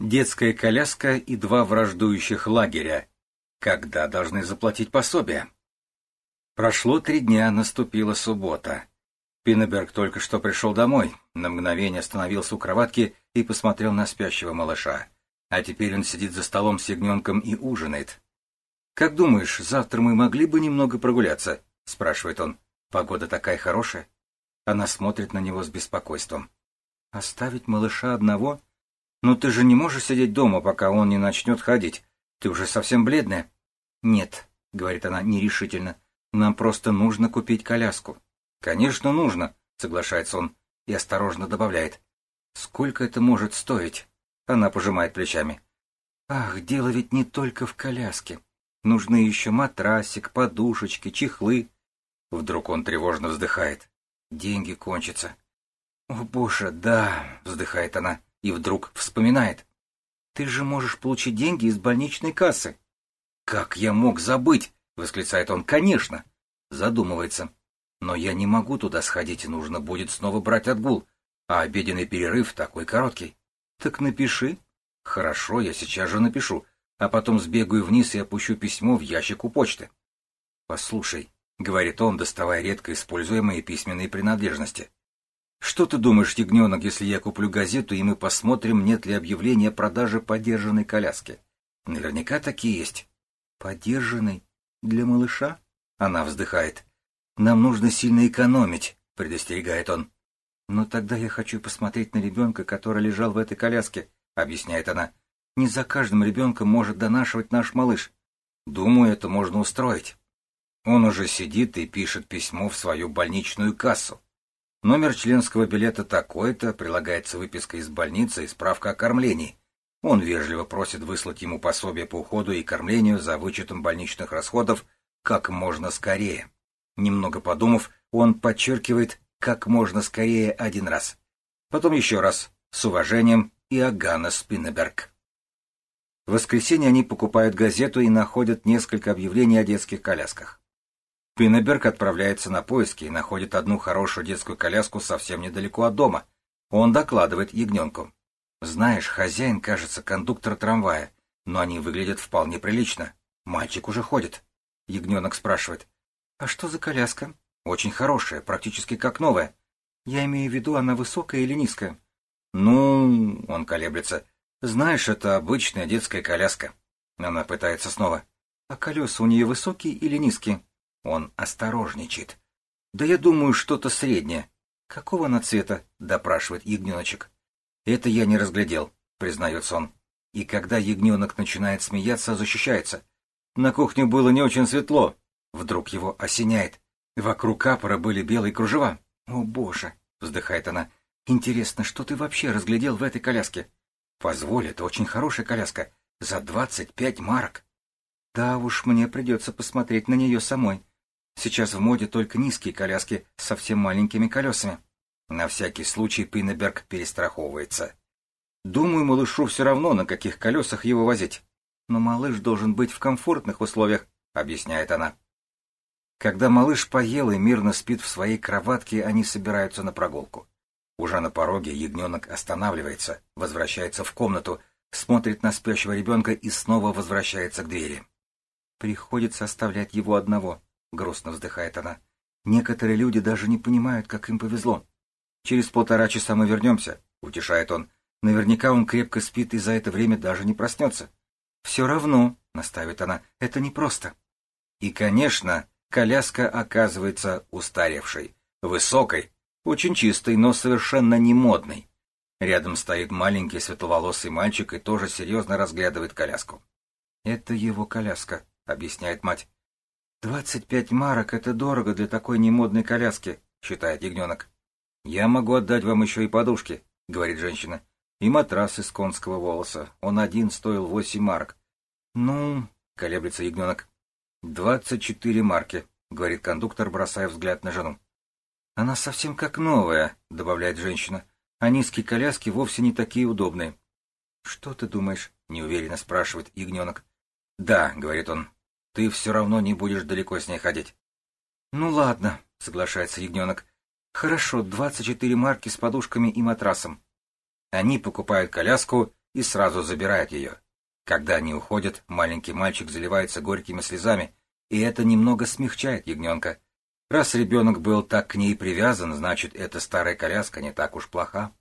Детская коляска и два враждующих лагеря. Когда должны заплатить пособие? Прошло три дня, наступила суббота. Пиннеберг только что пришел домой, на мгновение остановился у кроватки и посмотрел на спящего малыша. А теперь он сидит за столом с ягненком и ужинает. «Как думаешь, завтра мы могли бы немного прогуляться?» — спрашивает он. «Погода такая хорошая». Она смотрит на него с беспокойством. «Оставить малыша одного?» «Но ты же не можешь сидеть дома, пока он не начнет ходить. Ты уже совсем бледная». «Нет», — говорит она нерешительно, — «нам просто нужно купить коляску». «Конечно, нужно», — соглашается он и осторожно добавляет. «Сколько это может стоить?» Она пожимает плечами. «Ах, дело ведь не только в коляске. Нужны еще матрасик, подушечки, чехлы». Вдруг он тревожно вздыхает. «Деньги кончатся». «О, боже, да», — вздыхает она и вдруг вспоминает. «Ты же можешь получить деньги из больничной кассы». «Как я мог забыть?» — восклицает он. «Конечно!» Задумывается. «Но я не могу туда сходить, нужно будет снова брать отгул, а обеденный перерыв такой короткий». «Так напиши». «Хорошо, я сейчас же напишу, а потом сбегаю вниз и опущу письмо в ящик у почты». «Послушай», — говорит он, доставая редко используемые письменные принадлежности. Что ты думаешь, ягненок, если я куплю газету, и мы посмотрим, нет ли объявления о продаже подержанной коляски? Наверняка такие есть. Подержанной? Для малыша? Она вздыхает. Нам нужно сильно экономить, предостерегает он. Но тогда я хочу посмотреть на ребенка, который лежал в этой коляске, объясняет она. Не за каждым ребенком может донашивать наш малыш. Думаю, это можно устроить. Он уже сидит и пишет письмо в свою больничную кассу. Номер членского билета такой-то, прилагается выписка из больницы и справка о кормлении. Он вежливо просит выслать ему пособие по уходу и кормлению за вычетом больничных расходов как можно скорее. Немного подумав, он подчеркивает «как можно скорее» один раз. Потом еще раз, с уважением, Иоганна Спиннеберг. В воскресенье они покупают газету и находят несколько объявлений о детских колясках. Пиннеберг отправляется на поиски и находит одну хорошую детскую коляску совсем недалеко от дома. Он докладывает ягненку. «Знаешь, хозяин, кажется, кондуктор трамвая, но они выглядят вполне прилично. Мальчик уже ходит». Ягненок спрашивает. «А что за коляска?» «Очень хорошая, практически как новая. Я имею в виду, она высокая или низкая?» «Ну...» — он колеблется. «Знаешь, это обычная детская коляска». Она пытается снова. «А колеса у нее высокие или низкие?» Он осторожничает. «Да я думаю, что-то среднее». «Какого она цвета?» — допрашивает ягненочек. «Это я не разглядел», — признается он. И когда ягненок начинает смеяться, защищается. На кухне было не очень светло. Вдруг его осеняет. Вокруг капора были белые кружева. «О, боже!» — вздыхает она. «Интересно, что ты вообще разглядел в этой коляске?» «Позволь, это очень хорошая коляска. За двадцать пять марок». «Да уж, мне придется посмотреть на нее самой. Сейчас в моде только низкие коляски с совсем маленькими колесами. На всякий случай Пиннеберг перестраховывается. Думаю, малышу все равно, на каких колесах его возить. Но малыш должен быть в комфортных условиях, объясняет она. Когда малыш поел и мирно спит в своей кроватке, они собираются на прогулку. Уже на пороге ягненок останавливается, возвращается в комнату, смотрит на спящего ребенка и снова возвращается к двери. Приходится оставлять его одного. — грустно вздыхает она. «Некоторые люди даже не понимают, как им повезло. Через полтора часа мы вернемся», — утешает он. «Наверняка он крепко спит и за это время даже не проснется». «Все равно», — наставит она, — «это непросто». И, конечно, коляска оказывается устаревшей, высокой, очень чистой, но совершенно не модной. Рядом стоит маленький светловолосый мальчик и тоже серьезно разглядывает коляску. «Это его коляска», — объясняет мать. «Двадцать пять марок — это дорого для такой немодной коляски», — считает ягненок. «Я могу отдать вам еще и подушки», — говорит женщина. «И матрас из конского волоса. Он один стоил восемь марок». «Ну...» — колеблется ягненок. «Двадцать четыре марки», — говорит кондуктор, бросая взгляд на жену. «Она совсем как новая», — добавляет женщина. «А низкие коляски вовсе не такие удобные». «Что ты думаешь?» — неуверенно спрашивает ягненок. «Да», — говорит он, ты все равно не будешь далеко с ней ходить. — Ну ладно, — соглашается ягненок. — Хорошо, двадцать четыре марки с подушками и матрасом. Они покупают коляску и сразу забирает ее. Когда они уходят, маленький мальчик заливается горькими слезами, и это немного смягчает ягненка. Раз ребенок был так к ней привязан, значит, эта старая коляска не так уж плоха.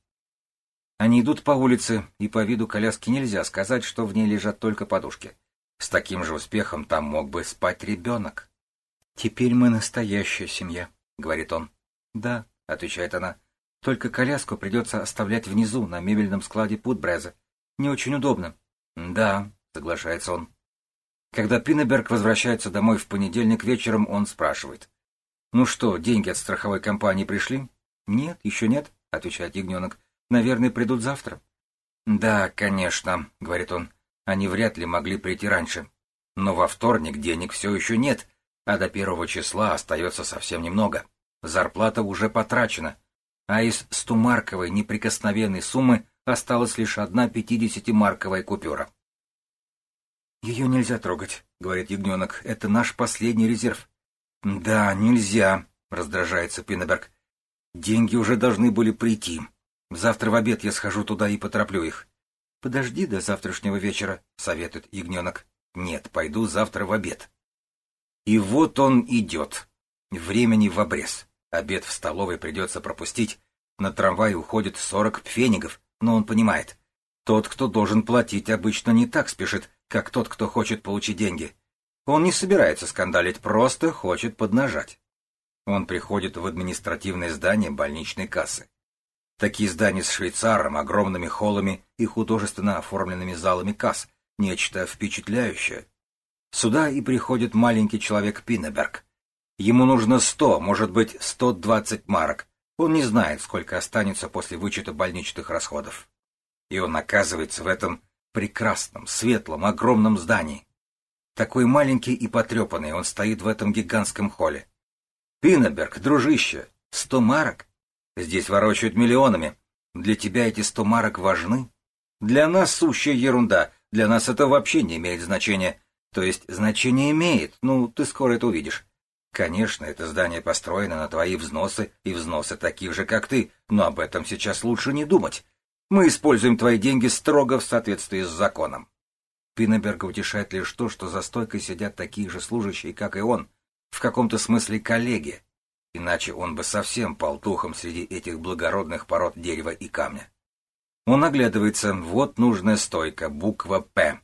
Они идут по улице, и по виду коляски нельзя сказать, что в ней лежат только подушки. С таким же успехом там мог бы спать ребенок. «Теперь мы настоящая семья», — говорит он. «Да», — отвечает она, — «только коляску придется оставлять внизу, на мебельном складе Путбреза. Не очень удобно». «Да», — соглашается он. Когда Пиннеберг возвращается домой в понедельник вечером, он спрашивает. «Ну что, деньги от страховой компании пришли?» «Нет, еще нет», — отвечает ягненок. «Наверное, придут завтра». «Да, конечно», — говорит он. «Они вряд ли могли прийти раньше. Но во вторник денег все еще нет, а до первого числа остается совсем немного. Зарплата уже потрачена, а из стумарковой неприкосновенной суммы осталась лишь одна пятидесятимарковая купюра. «Ее нельзя трогать», — говорит ягненок. «Это наш последний резерв». «Да, нельзя», — раздражается Пиннеберг. «Деньги уже должны были прийти. Завтра в обед я схожу туда и потороплю их». «Подожди до завтрашнего вечера», — советует ягненок. «Нет, пойду завтра в обед». И вот он идет. Времени в обрез. Обед в столовой придется пропустить. На трамвай уходит сорок пфенигов, но он понимает. Тот, кто должен платить, обычно не так спешит, как тот, кто хочет получить деньги. Он не собирается скандалить, просто хочет поднажать. Он приходит в административное здание больничной кассы. Такие здания с швейцаром, огромными холлами и художественно оформленными залами касс. Нечто впечатляющее. Сюда и приходит маленький человек Пиннеберг. Ему нужно сто, может быть, сто двадцать марок. Он не знает, сколько останется после вычета больничных расходов. И он оказывается в этом прекрасном, светлом, огромном здании. Такой маленький и потрепанный он стоит в этом гигантском холле. Пиннеберг, дружище, сто марок? Здесь ворочают миллионами. Для тебя эти сто марок важны? Для нас сущая ерунда, для нас это вообще не имеет значения. То есть значение имеет, ну, ты скоро это увидишь. Конечно, это здание построено на твои взносы и взносы таких же, как ты, но об этом сейчас лучше не думать. Мы используем твои деньги строго в соответствии с законом. Пиннеберга утешает лишь то, что за стойкой сидят такие же служащие, как и он, в каком-то смысле коллеги, иначе он бы совсем пал духом среди этих благородных пород дерева и камня. Он оглядывается, вот нужная стойка, буква «П».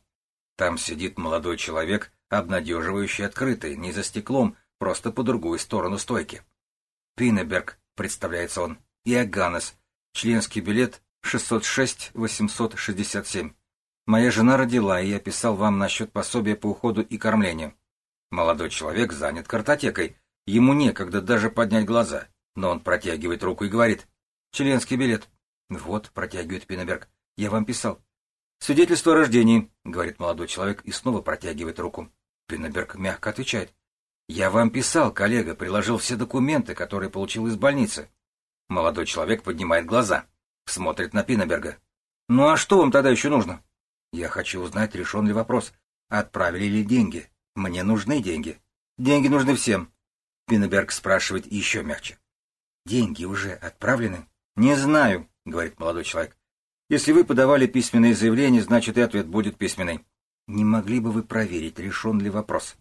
Там сидит молодой человек, обнадеживающий открытый, не за стеклом, просто по другую сторону стойки. Пиннеберг, представляется он, и Аганес, членский билет 606-867. Моя жена родила, и я писал вам насчет пособия по уходу и кормлению. Молодой человек занят картотекой. Ему некогда даже поднять глаза. Но он протягивает руку и говорит. «Членский билет». «Вот», — протягивает Пиннеберг. «Я вам писал». «Свидетельство о рождении», — говорит молодой человек и снова протягивает руку. Пиннеберг мягко отвечает. «Я вам писал, коллега, приложил все документы, которые получил из больницы». Молодой человек поднимает глаза. Смотрит на Пиннеберга. «Ну а что вам тогда еще нужно?» «Я хочу узнать, решен ли вопрос. Отправили ли деньги? Мне нужны деньги. Деньги нужны всем». Пиннеберг спрашивает еще мягче. «Деньги уже отправлены?» «Не знаю», — говорит молодой человек. «Если вы подавали письменное заявление, значит и ответ будет письменный. Не могли бы вы проверить, решен ли вопрос?»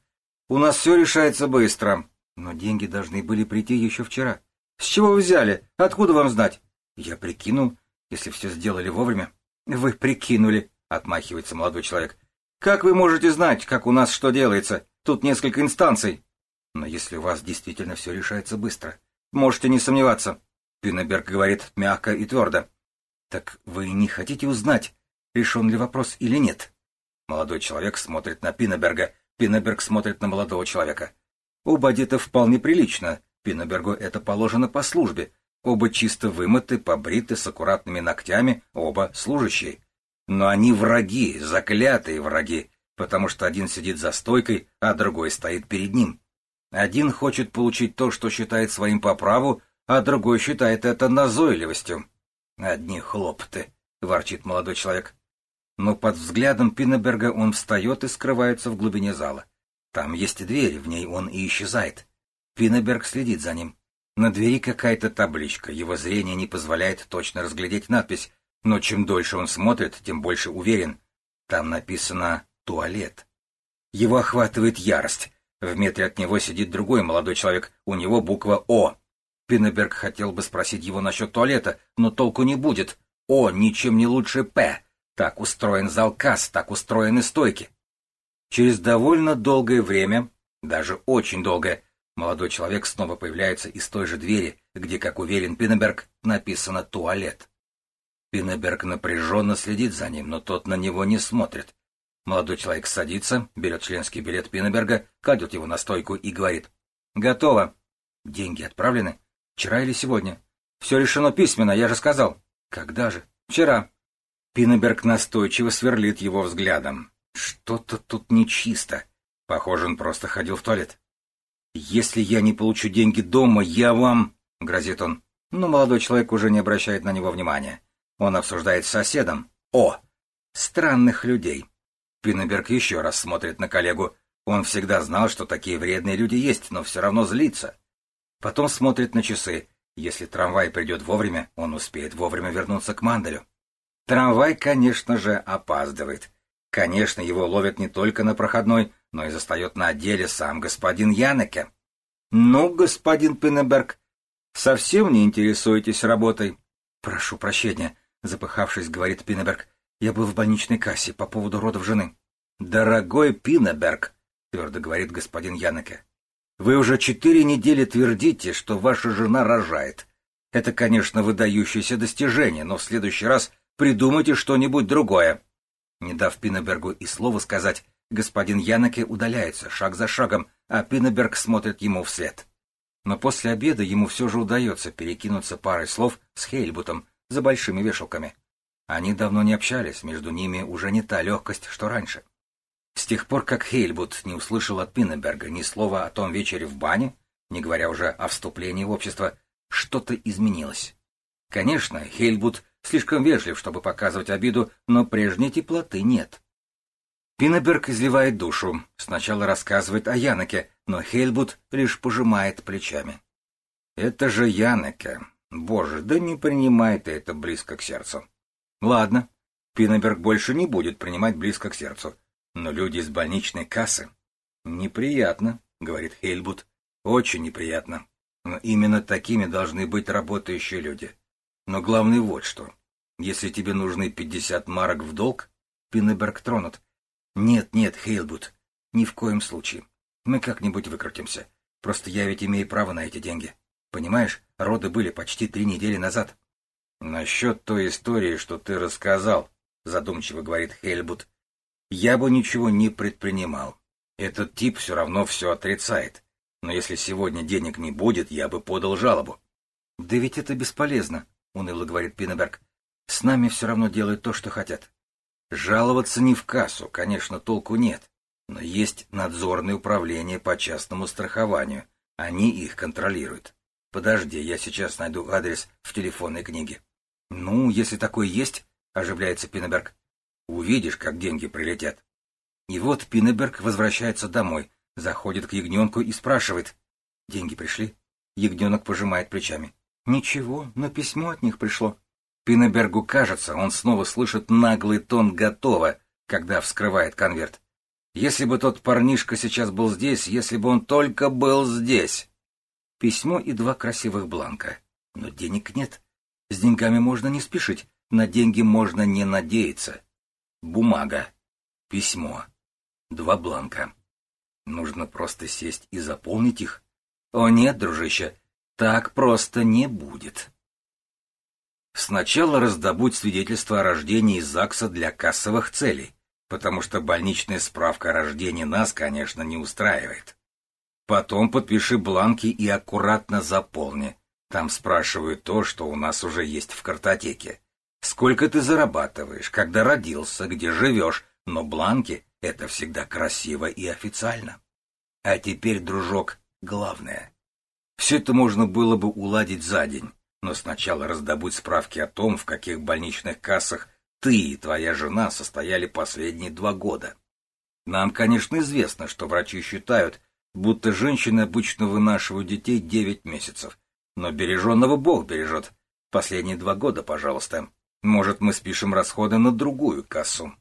«У нас все решается быстро. Но деньги должны были прийти еще вчера. С чего вы взяли? Откуда вам знать?» Я прикинул, если все сделали вовремя. Вы прикинули, отмахивается молодой человек. Как вы можете знать, как у нас что делается? Тут несколько инстанций. Но если у вас действительно все решается быстро, можете не сомневаться. Пиннеберг говорит мягко и твердо. Так вы не хотите узнать, решен ли вопрос или нет? Молодой человек смотрит на Пиннеберга, Пиннеберг смотрит на молодого человека. Оба одеты вполне прилично. Пиннебергу это положено по службе, Оба чисто вымыты, побриты, с аккуратными ногтями, оба служащие. Но они враги, заклятые враги, потому что один сидит за стойкой, а другой стоит перед ним. Один хочет получить то, что считает своим по праву, а другой считает это назойливостью. «Одни хлопоты», — ворчит молодой человек. Но под взглядом Пиннеберга он встает и скрывается в глубине зала. Там есть дверь, в ней он и исчезает. Пиннеберг следит за ним. На двери какая-то табличка, его зрение не позволяет точно разглядеть надпись, Но чем дольше он смотрит, тем больше уверен. Там написано «туалет». Его охватывает ярость. В метре от него сидит другой молодой человек, у него буква «О». Пиннеберг хотел бы спросить его насчет туалета, но толку не будет. «О» ничем не лучше «П». Так устроен зал касс, так устроены стойки. Через довольно долгое время, даже очень долгое, молодой человек снова появляется из той же двери, где, как уверен Пиннеберг, написано «туалет». Пиннеберг напряженно следит за ним, но тот на него не смотрит. Молодой человек садится, берет членский билет Пиннеберга, кладет его на стойку и говорит. «Готово. Деньги отправлены? Вчера или сегодня? Все решено письменно, я же сказал. Когда же? Вчера». Пиннеберг настойчиво сверлит его взглядом. Что-то тут нечисто. Похоже, он просто ходил в туалет. «Если я не получу деньги дома, я вам...» — грозит он. Но молодой человек уже не обращает на него внимания. Он обсуждает с соседом. О! Странных людей. Пиннеберг еще раз смотрит на коллегу. Он всегда знал, что такие вредные люди есть, но все равно злится. Потом смотрит на часы. Если трамвай придет вовремя, он успеет вовремя вернуться к Манделю. Трамвай, конечно же, опаздывает. Конечно, его ловят не только на проходной, но и застает на отделе сам господин Янеке. «Ну, господин Пиннеберг, совсем не интересуетесь работой?» «Прошу прощения», Запыхавшись, говорит Пинеберг. Я был в больничной кассе по поводу родов жены. Дорогой Пинеберг, твердо говорит господин Янеке. Вы уже четыре недели твердите, что ваша жена рожает. Это, конечно, выдающееся достижение, но в следующий раз придумайте что-нибудь другое. Не дав Пинебергу и слова сказать, господин Янеке удаляется шаг за шагом, а Пинеберг смотрит ему вслед. Но после обеда ему все же удается перекинуться парой слов с Хейльбутом, за большими вешалками. Они давно не общались, между ними уже не та легкость, что раньше. С тех пор, как Хейльбут не услышал от Пиннеберга ни слова о том вечере в бане, не говоря уже о вступлении в общество, что-то изменилось. Конечно, Хейльбут слишком вежлив, чтобы показывать обиду, но прежней теплоты нет. Пиннеберг изливает душу, сначала рассказывает о Янеке, но Хейльбут лишь пожимает плечами. «Это же Янеке, Боже, да не принимай ты это близко к сердцу. Ладно, Пиннеберг больше не будет принимать близко к сердцу. Но люди из больничной кассы... Неприятно, говорит Хейльбут. Очень неприятно. Но именно такими должны быть работающие люди. Но главное вот что. Если тебе нужны пятьдесят марок в долг, Пиннеберг тронут. Нет, нет, Хейлбут, ни в коем случае. Мы как-нибудь выкрутимся. Просто я ведь имею право на эти деньги. Понимаешь, роды были почти три недели назад. Насчет той истории, что ты рассказал, задумчиво говорит Хельбут, я бы ничего не предпринимал. Этот тип все равно все отрицает. Но если сегодня денег не будет, я бы подал жалобу. Да ведь это бесполезно, уныло говорит Пиннеберг. С нами все равно делают то, что хотят. Жаловаться не в кассу, конечно, толку нет. Но есть надзорное управление по частному страхованию. Они их контролируют. Подожди, я сейчас найду адрес в телефонной книге. Ну, если такой есть, оживляется Пинеберг. Увидишь, как деньги прилетят. И вот Пинеберг возвращается домой, заходит к ягненку и спрашивает. Деньги пришли? Ягненок пожимает плечами. Ничего, но письмо от них пришло. Пинебергу кажется, он снова слышит наглый тон «готово», когда вскрывает конверт. Если бы тот парнишка сейчас был здесь, если бы он только был здесь письмо и два красивых бланка. Но денег нет. С деньгами можно не спешить, на деньги можно не надеяться. Бумага, письмо, два бланка. Нужно просто сесть и заполнить их. О нет, дружище, так просто не будет. Сначала раздобудь свидетельство о рождении из ЗАГСа для кассовых целей, потому что больничная справка о рождении нас, конечно, не устраивает. Потом подпиши бланки и аккуратно заполни. Там спрашивают то, что у нас уже есть в картотеке. Сколько ты зарабатываешь, когда родился, где живешь, но бланки — это всегда красиво и официально. А теперь, дружок, главное. Все это можно было бы уладить за день, но сначала раздобудь справки о том, в каких больничных кассах ты и твоя жена состояли последние два года. Нам, конечно, известно, что врачи считают, будто женщины обычно вынашивают детей девять месяцев. Но береженного Бог бережет. Последние два года, пожалуйста. Может, мы спишем расходы на другую кассу.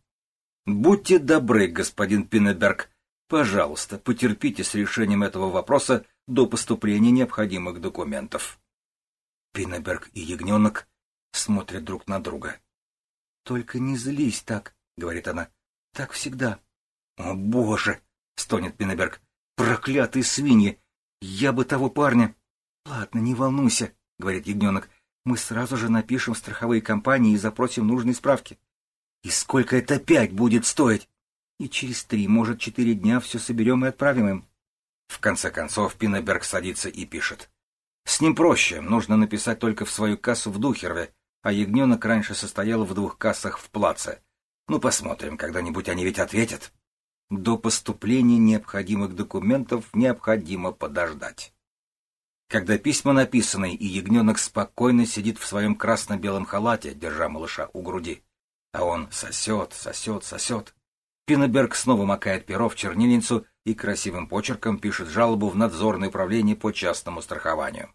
Будьте добры, господин Пинеберг. Пожалуйста, потерпите с решением этого вопроса до поступления необходимых документов. Пинеберг и ягненок смотрят друг на друга. — Только не злись так, — говорит она. — Так всегда. — О, боже! — стонет Пинеберг. — Проклятые свиньи! Я бы того парня... — Ладно, не волнуйся, — говорит ягненок. — Мы сразу же напишем страховые компании и запросим нужные справки. — И сколько это опять будет стоить? И через три, может, четыре дня все соберем и отправим им. В конце концов, Пинеберг садится и пишет. С ним проще, нужно написать только в свою кассу в Духерве, а ягненок раньше состоял в двух кассах в Плаце. Ну, посмотрим, когда-нибудь они ведь ответят. До поступления необходимых документов необходимо подождать. Когда письма написаны, и ягненок спокойно сидит в своем красно-белом халате, держа малыша у груди, а он сосет, сосет, сосет. Пинеберг снова макает перо в чернильницу и красивым почерком пишет жалобу в надзорное управление по частному страхованию.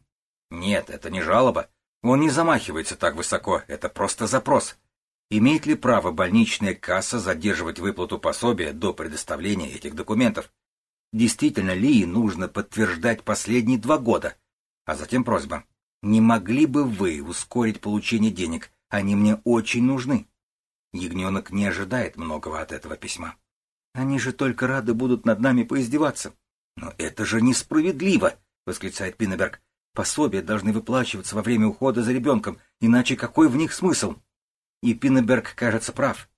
Нет, это не жалоба. Он не замахивается так высоко, это просто запрос. Имеет ли право больничная касса задерживать выплату пособия до предоставления этих документов? Действительно ли нужно подтверждать последние два года? А затем просьба. Не могли бы вы ускорить получение денег? Они мне очень нужны. Ягненок не ожидает многого от этого письма. Они же только рады будут над нами поиздеваться. Но это же несправедливо, восклицает Пиннеберг. Пособия должны выплачиваться во время ухода за ребенком, иначе какой в них смысл? И Пиннеберг, кажется, прав.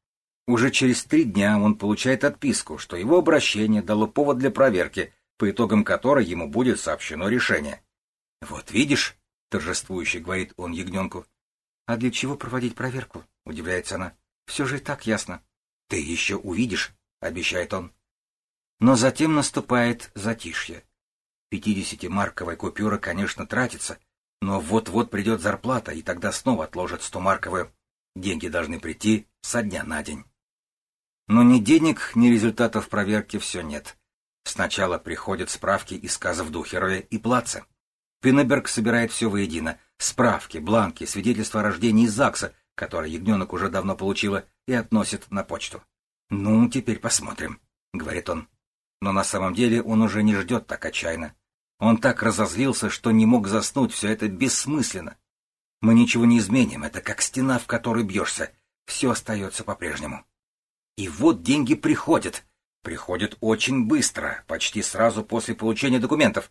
Уже через три дня он получает отписку, что его обращение дало повод для проверки, по итогам которой ему будет сообщено решение. «Вот видишь», — торжествующе говорит он ягненку. «А для чего проводить проверку?» — удивляется она. «Все же и так ясно». «Ты еще увидишь», — обещает он. Но затем наступает затишье. Пятидесятимарковая купюра, конечно, тратится, но вот-вот придет зарплата, и тогда снова отложат стомарковую. Деньги должны прийти со дня на день. Но ни денег, ни результатов проверки все нет. Сначала приходят справки из сказов Духерове и Плаца. Пиннеберг собирает все воедино. Справки, бланки, свидетельства о рождении из ЗАГСа, которое ягненок уже давно получила, и относит на почту. «Ну, теперь посмотрим», — говорит он. Но на самом деле он уже не ждет так отчаянно. Он так разозлился, что не мог заснуть, все это бессмысленно. Мы ничего не изменим, это как стена, в которой бьешься. Все остается по-прежнему. И вот деньги приходят. Приходят очень быстро, почти сразу после получения документов.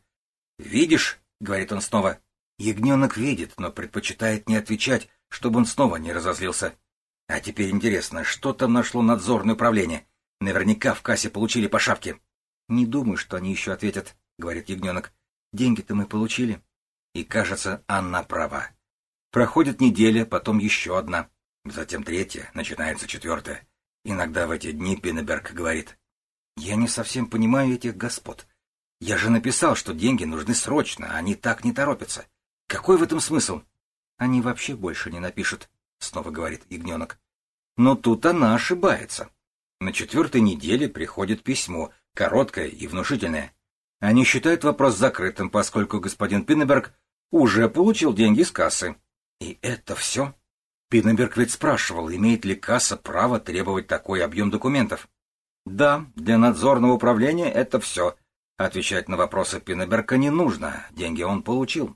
«Видишь?» — говорит он снова. Ягненок видит, но предпочитает не отвечать, чтобы он снова не разозлился. А теперь интересно, что там нашло надзорное управление? Наверняка в кассе получили по шапке. Не думаю, что они еще ответят, — говорит ягненок. Деньги-то мы получили. И, кажется, она права. Проходит неделя, потом еще одна. Затем третья, начинается четвертая. Иногда в эти дни Пиннеберг говорит. Я не совсем понимаю этих господ. Я же написал, что деньги нужны срочно, они так не торопятся. Какой в этом смысл? Они вообще больше не напишут, — снова говорит ягненок. Но тут она ошибается. На четвертой неделе приходит письмо, короткое и внушительное. Они считают вопрос закрытым, поскольку господин Пиннеберг уже получил деньги с кассы. И это все? Пиннеберг ведь спрашивал, имеет ли касса право требовать такой объем документов. Да, для надзорного управления это все. Отвечать на вопросы Пиннеберга не нужно, деньги он получил.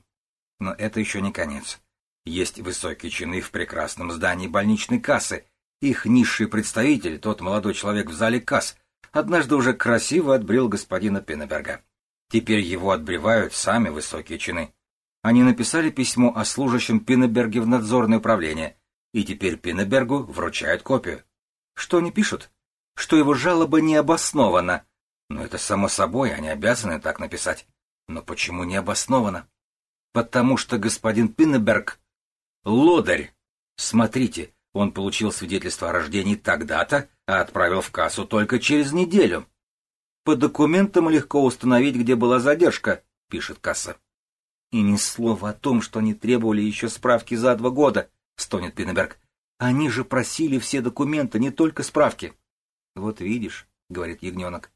Но это еще не конец. Есть высокие чины в прекрасном здании больничной кассы. Их низший представитель, тот молодой человек в зале касс, однажды уже красиво отбрил господина Пиннеберга. Теперь его отбревают сами высокие чины. Они написали письмо о служащем Пиннеберге в надзорное управление, и теперь Пиннебергу вручают копию. Что они пишут? Что его жалоба не обоснована. Но это само собой, они обязаны так написать. Но почему не обосновано? Потому что господин Пиннеберг — лодырь. Смотрите, он получил свидетельство о рождении тогда-то, а отправил в кассу только через неделю. По документам легко установить, где была задержка, пишет касса. И ни слова о том, что они требовали еще справки за два года, стонет Пиннеберг. Они же просили все документы, не только справки. Вот видишь, говорит ягненок.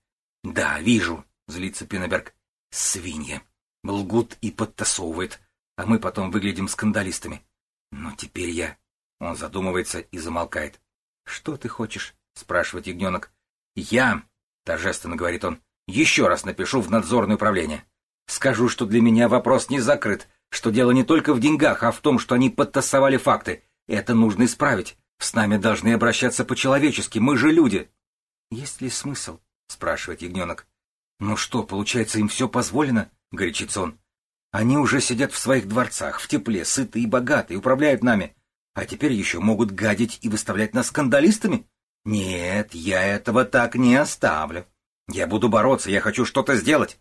Да, вижу, злится Пиннеберг. Свинья. Лгут и подтасовывает, а мы потом выглядим скандалистами. Но теперь я Он задумывается и замолкает. «Что ты хочешь?» — спрашивает ягненок. «Я», — торжественно говорит он, — «еще раз напишу в надзорное управление. Скажу, что для меня вопрос не закрыт, что дело не только в деньгах, а в том, что они подтасовали факты. Это нужно исправить. С нами должны обращаться по-человечески, мы же люди». «Есть ли смысл?» — спрашивает ягненок. «Ну что, получается, им все позволено?» — горячится он. «Они уже сидят в своих дворцах, в тепле, сытые и богатые, управляют нами. А теперь еще могут гадить и выставлять нас скандалистами? Нет, я этого так не оставлю. Я буду бороться, я хочу что-то сделать.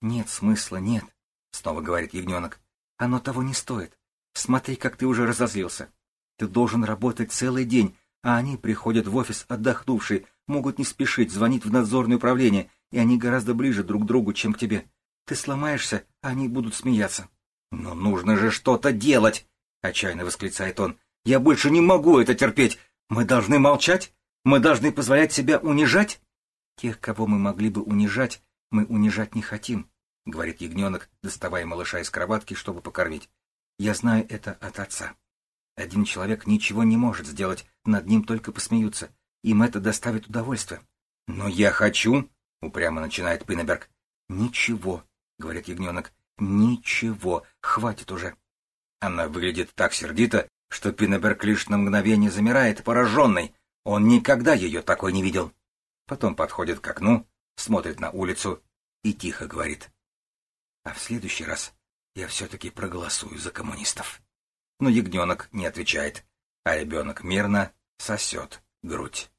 Нет смысла, нет, снова говорит ягненок. Оно того не стоит. Смотри, как ты уже разозлился. Ты должен работать целый день, а они приходят в офис отдохнувшие, могут не спешить, звонить в надзорное управление, и они гораздо ближе друг к другу, чем к тебе. Ты сломаешься, а они будут смеяться. Но нужно же что-то делать, отчаянно восклицает он. Я больше не могу это терпеть. Мы должны молчать? Мы должны позволять себя унижать? Тех, кого мы могли бы унижать, мы унижать не хотим, — говорит ягненок, доставая малыша из кроватки, чтобы покормить. Я знаю это от отца. Один человек ничего не может сделать, над ним только посмеются. Им это доставит удовольствие. — Но я хочу, — упрямо начинает Пиннеберг. — Ничего, — говорит ягненок, — ничего, хватит уже. Она выглядит так сердито, что Пинеберг лишь на мгновение замирает, пораженный. Он никогда ее такой не видел. Потом подходит к окну, смотрит на улицу и тихо говорит. А в следующий раз я все-таки проголосую за коммунистов. Но ягненок не отвечает, а ребенок мирно сосет грудь.